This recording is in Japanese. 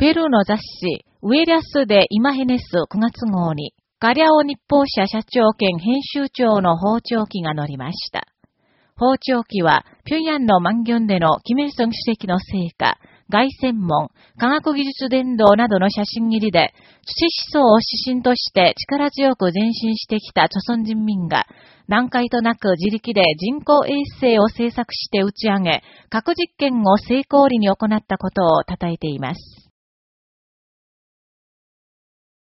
ペルーの雑誌、ウェリアスでイマヘネス9月号に、カリャオ日報社社長兼編集長の包丁機が載りました。包丁機は、平壌の万ンでのキムソン主席の成果、外専門、科学技術伝道などの写真入りで、土思想を指針として力強く前進してきた著存人民が、難解となく自力で人工衛星を制作して打ち上げ、核実験を成功裏に行ったことを称えています。